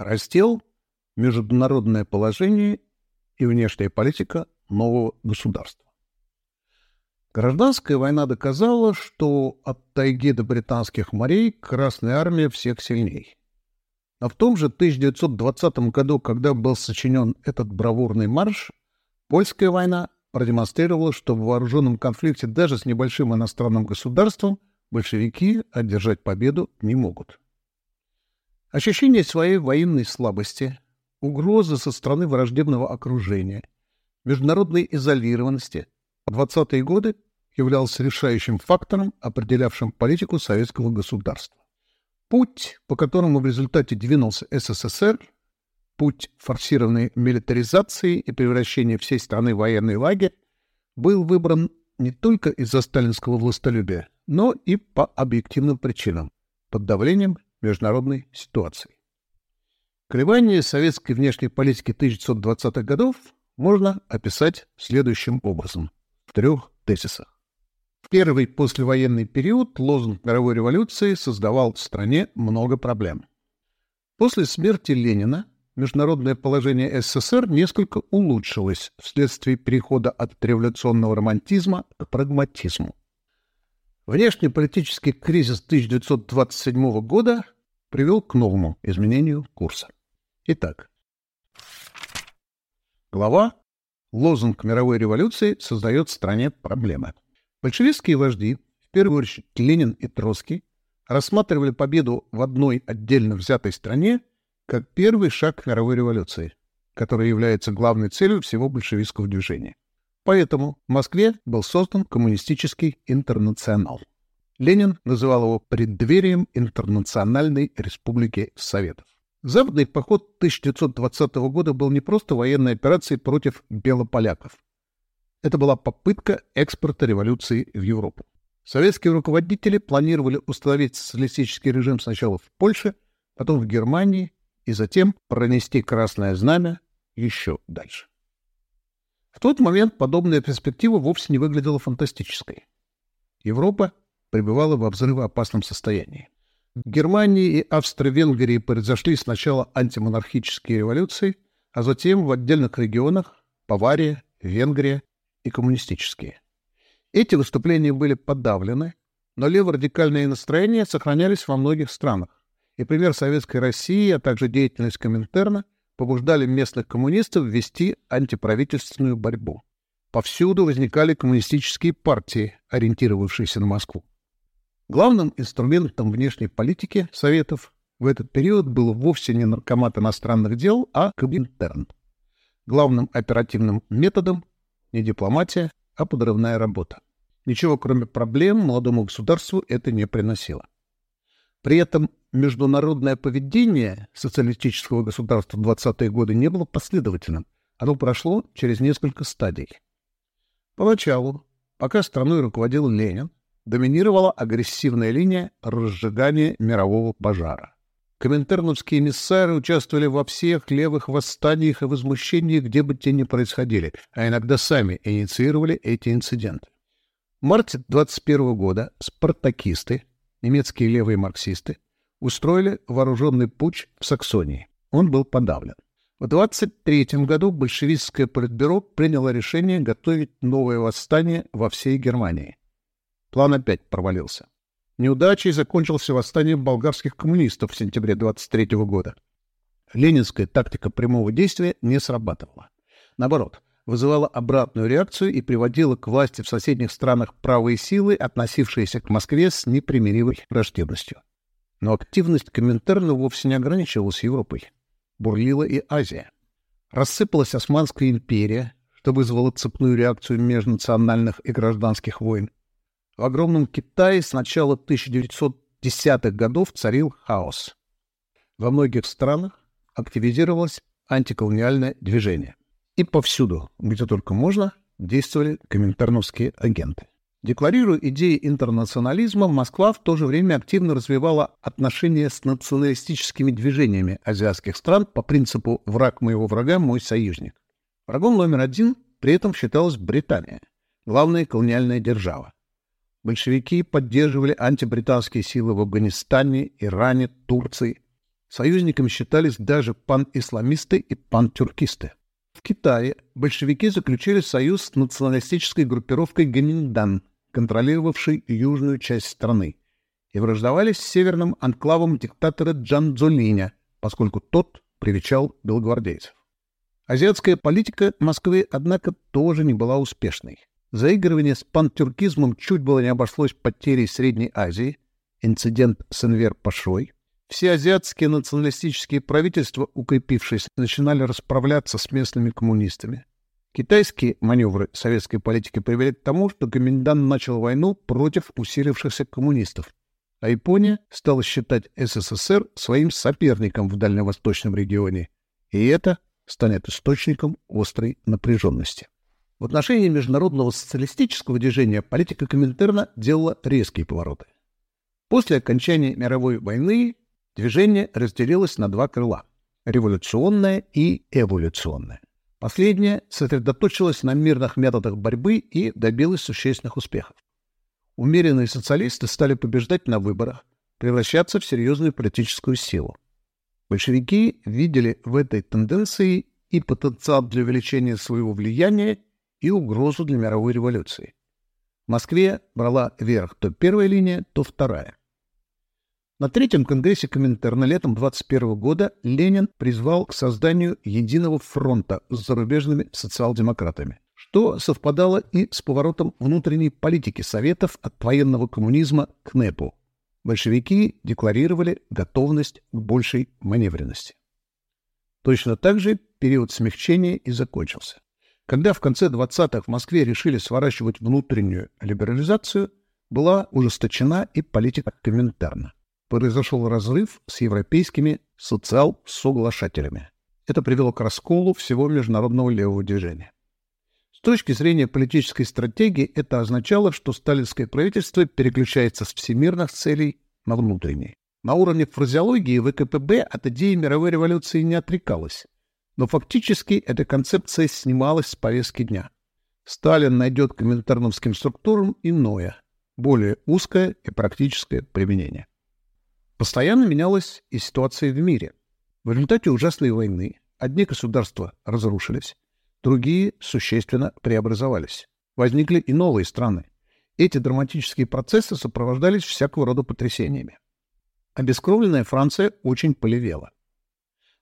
Раздел «Международное положение и внешняя политика нового государства». Гражданская война доказала, что от тайги до британских морей Красная Армия всех сильней. Но в том же 1920 году, когда был сочинен этот бравурный марш, Польская война продемонстрировала, что в вооруженном конфликте даже с небольшим иностранным государством большевики одержать победу не могут. Ощущение своей военной слабости, угрозы со стороны враждебного окружения, международной изолированности – 20-е годы являлся решающим фактором, определявшим политику советского государства. Путь, по которому в результате двинулся СССР, путь форсированной милитаризации и превращения всей страны в военный лагерь, был выбран не только из-за сталинского властолюбия, но и по объективным причинам, под давлением международной ситуации. Колебания советской внешней политики 1920-х годов можно описать следующим образом – в трех тезисах. В первый послевоенный период лозунг мировой революции создавал в стране много проблем. После смерти Ленина международное положение СССР несколько улучшилось вследствие перехода от революционного романтизма к прагматизму. Внешнеполитический кризис 1927 года привел к новому изменению курса. Итак, глава Лозунг мировой революции создает в стране проблемы. Большевистские вожди, в первую очередь Ленин и Троцкий, рассматривали победу в одной отдельно взятой стране как первый шаг к мировой революции, которая является главной целью всего большевистского движения. Поэтому в Москве был создан коммунистический интернационал. Ленин называл его преддверием интернациональной республики Советов. Западный поход 1920 года был не просто военной операцией против белополяков. Это была попытка экспорта революции в Европу. Советские руководители планировали установить социалистический режим сначала в Польше, потом в Германии и затем пронести Красное Знамя еще дальше. В тот момент подобная перспектива вовсе не выглядела фантастической. Европа пребывала в взрывоопасном состоянии. В Германии и Австро-Венгрии произошли сначала антимонархические революции, а затем в отдельных регионах Бавария, Венгрия и коммунистические. Эти выступления были подавлены, но леворадикальные настроения сохранялись во многих странах. И пример Советской России, а также деятельность Коминтерна побуждали местных коммунистов вести антиправительственную борьбу. Повсюду возникали коммунистические партии, ориентировавшиеся на Москву. Главным инструментом внешней политики Советов в этот период был вовсе не наркомат иностранных дел, а Коминтерн. Главным оперативным методом не дипломатия, а подрывная работа. Ничего, кроме проблем, молодому государству это не приносило. При этом международное поведение социалистического государства в 20-е годы не было последовательным. Оно прошло через несколько стадий. Поначалу, пока страной руководил Ленин, доминировала агрессивная линия разжигания мирового пожара. Коминтерновские эмиссары участвовали во всех левых восстаниях и возмущениях, где бы те ни происходили, а иногда сами инициировали эти инциденты. В марте 21 года спартакисты, немецкие левые марксисты, устроили вооруженный путч в Саксонии. Он был подавлен. В 23 году большевистское политбюро приняло решение готовить новое восстание во всей Германии. План опять провалился. Неудачей закончился восстанием болгарских коммунистов в сентябре 23 года. Ленинская тактика прямого действия не срабатывала. Наоборот, вызывала обратную реакцию и приводила к власти в соседних странах правые силы, относившиеся к Москве с непримиримой враждебностью. Но активность Коминтерна вовсе не ограничивалась Европой. Бурлила и Азия. Рассыпалась Османская империя, что вызвало цепную реакцию межнациональных и гражданских войн. В огромном Китае с начала 1910-х годов царил хаос. Во многих странах активизировалось антиколониальное движение. И повсюду, где только можно, действовали коминтерновские агенты. Декларируя идеи интернационализма, Москва в то же время активно развивала отношения с националистическими движениями азиатских стран по принципу «враг моего врага – мой союзник». Врагом номер один при этом считалась Британия, главная колониальная держава. Большевики поддерживали антибританские силы в Афганистане, Иране, Турции. Союзниками считались даже пан-исламисты и пан-тюркисты. В Китае большевики заключили союз с националистической группировкой Гаминдан, контролировавшей южную часть страны, и враждовались с северным анклавом диктатора Джан Цзолиня, поскольку тот привечал белогвардейцев. Азиатская политика Москвы, однако, тоже не была успешной. Заигрывание с пантюркизмом чуть было не обошлось потерей Средней Азии, инцидент с Энвер Пашой. Все азиатские националистические правительства, укрепившись, начинали расправляться с местными коммунистами. Китайские маневры советской политики привели к тому, что Гоминдан начал войну против усилившихся коммунистов, а Япония стала считать СССР своим соперником в дальневосточном регионе, и это станет источником острой напряженности. В отношении международного социалистического движения политика Коминтерна делала резкие повороты. После окончания мировой войны движение разделилось на два крыла – революционное и эволюционное. Последнее сосредоточилось на мирных методах борьбы и добилось существенных успехов. Умеренные социалисты стали побеждать на выборах, превращаться в серьезную политическую силу. Большевики видели в этой тенденции и потенциал для увеличения своего влияния, и угрозу для мировой революции. В Москве брала верх то первая линия, то вторая. На третьем конгрессе Коминтерна летом 21 года Ленин призвал к созданию единого фронта с зарубежными социал-демократами, что совпадало и с поворотом внутренней политики Советов от военного коммунизма к НЭПу. Большевики декларировали готовность к большей маневренности. Точно так же период смягчения и закончился. Когда в конце 20-х в Москве решили сворачивать внутреннюю либерализацию, была ужесточена и политика Коминтерна. Произошел разрыв с европейскими социал-соглашателями. Это привело к расколу всего международного левого движения. С точки зрения политической стратегии это означало, что сталинское правительство переключается с всемирных целей на внутренние. На уровне фразеологии ВКПБ от идеи мировой революции не отрекалось, но фактически эта концепция снималась с повестки дня. Сталин найдет коминтерновским структурам иное, более узкое и практическое применение. Постоянно менялась и ситуация в мире. В результате ужасной войны одни государства разрушились, другие существенно преобразовались. Возникли и новые страны. Эти драматические процессы сопровождались всякого рода потрясениями. Обескровленная Франция очень полевела.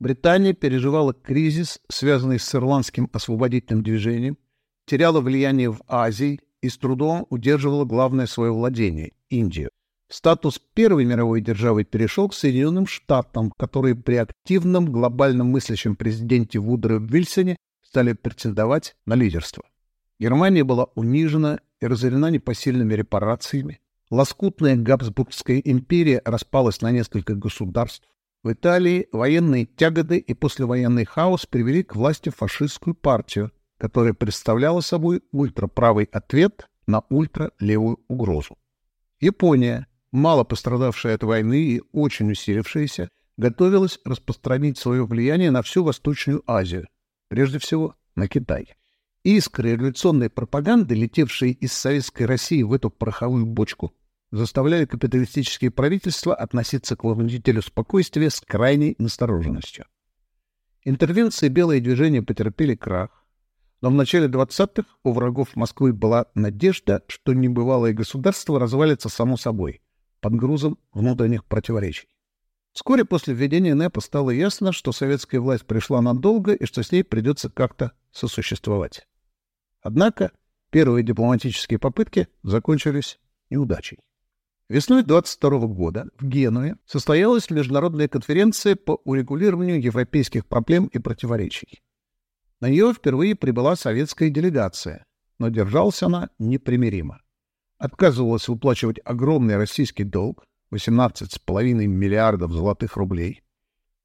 Британия переживала кризис, связанный с ирландским освободительным движением, теряла влияние в Азии и с трудом удерживала главное свое владение – Индию. Статус Первой мировой державы перешел к Соединенным Штатам, которые при активном глобальном мыслящем президенте Вудро Вильсоне стали претендовать на лидерство. Германия была унижена и разорена непосильными репарациями. Лоскутная Габсбургская империя распалась на несколько государств. В Италии военные тяготы и послевоенный хаос привели к власти фашистскую партию, которая представляла собой ультраправый ответ на ультралевую угрозу. Япония, мало пострадавшая от войны и очень усилившаяся, готовилась распространить свое влияние на всю Восточную Азию, прежде всего на Китай. Искры революционной пропаганды, летевшие из Советской России в эту пороховую бочку, заставляли капиталистические правительства относиться к возмутителю спокойствия с крайней настороженностью. Интервенции белые движения потерпели крах, но в начале 20-х у врагов Москвы была надежда, что небывалое государство развалится само собой, под грузом внутренних противоречий. Вскоре после введения НЭПа стало ясно, что советская власть пришла надолго и что с ней придется как-то сосуществовать. Однако первые дипломатические попытки закончились неудачей. Весной 22 года в Генуе состоялась международная конференция по урегулированию европейских проблем и противоречий. На нее впервые прибыла советская делегация, но держалась она непримиримо. Отказывалась выплачивать огромный российский долг, 18,5 миллиардов золотых рублей,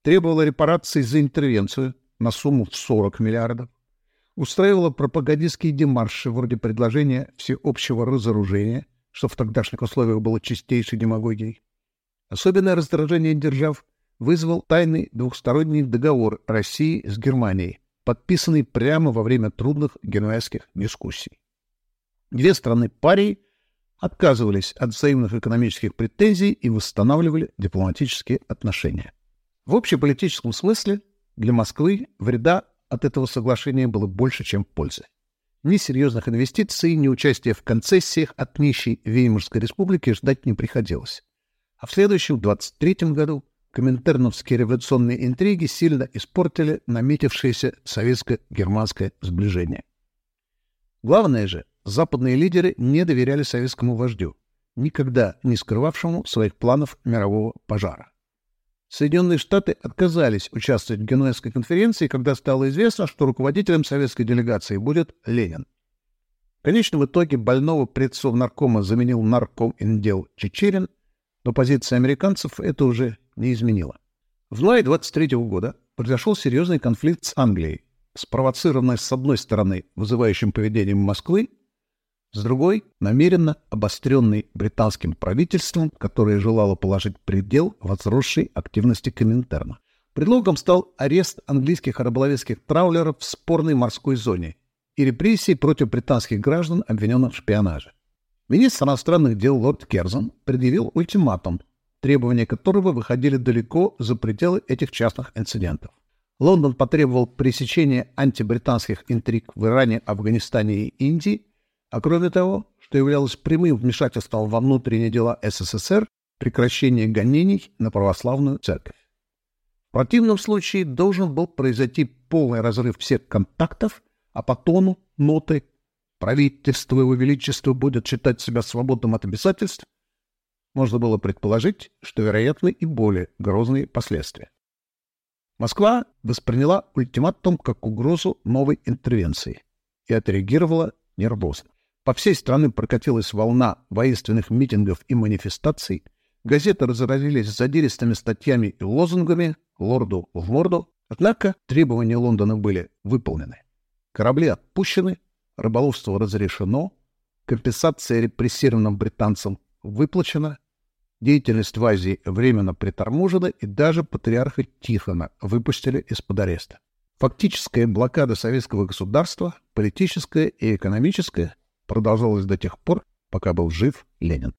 требовала репараций за интервенцию на сумму в 40 миллиардов, устраивала пропагандистские демарши вроде предложения всеобщего разоружения – что в тогдашних условиях было чистейшей демагогией. Особенное раздражение держав вызвал тайный двухсторонний договор России с Германией, подписанный прямо во время трудных генуэзских дискуссий. Две страны парии отказывались от взаимных экономических претензий и восстанавливали дипломатические отношения. В общеполитическом смысле для Москвы вреда от этого соглашения было больше, чем пользы. Ни серьезных инвестиций, ни участия в концессиях от нищей Веймарской республики ждать не приходилось. А в следующем, 23 году, коминтерновские революционные интриги сильно испортили наметившееся советско-германское сближение. Главное же, западные лидеры не доверяли советскому вождю, никогда не скрывавшему своих планов мирового пожара. Соединенные Штаты отказались участвовать в Генуэзской конференции, когда стало известно, что руководителем советской делегации будет Ленин. В итоге больного предсовнаркома заменил нарком индел Чечерин, но позиция американцев это уже не изменила. В мае 23 года произошел серьезный конфликт с Англией, спровоцированный с одной стороны вызывающим поведением Москвы, с другой — намеренно обостренный британским правительством, которое желало положить предел возросшей активности Коминтерна. Предлогом стал арест английских рыболовецких траулеров в спорной морской зоне и репрессии против британских граждан, обвиненных в шпионаже. Министр иностранных дел лорд Керзон предъявил ультиматум, требования которого выходили далеко за пределы этих частных инцидентов. Лондон потребовал пресечения антибританских интриг в Иране, Афганистане и Индии а кроме того, что являлось прямым вмешательством во внутренние дела СССР, прекращение гонений на православную церковь. В противном случае должен был произойти полный разрыв всех контактов, а по тону, ноты «правительство его величества будет считать себя свободным от обязательств» можно было предположить, что вероятны и более грозные последствия. Москва восприняла ультиматум как угрозу новой интервенции и отреагировала нервозно. По всей стране прокатилась волна воинственных митингов и манифестаций. Газеты разразились задиристыми статьями и лозунгами «Лорду в морду». Однако требования Лондона были выполнены. Корабли отпущены, рыболовство разрешено, компенсация репрессированным британцам выплачена, деятельность в Азии временно приторможена и даже патриарха Тихона выпустили из-под ареста. Фактическая блокада советского государства, политическая и экономическая, продолжалось до тех пор, пока был жив Ленин.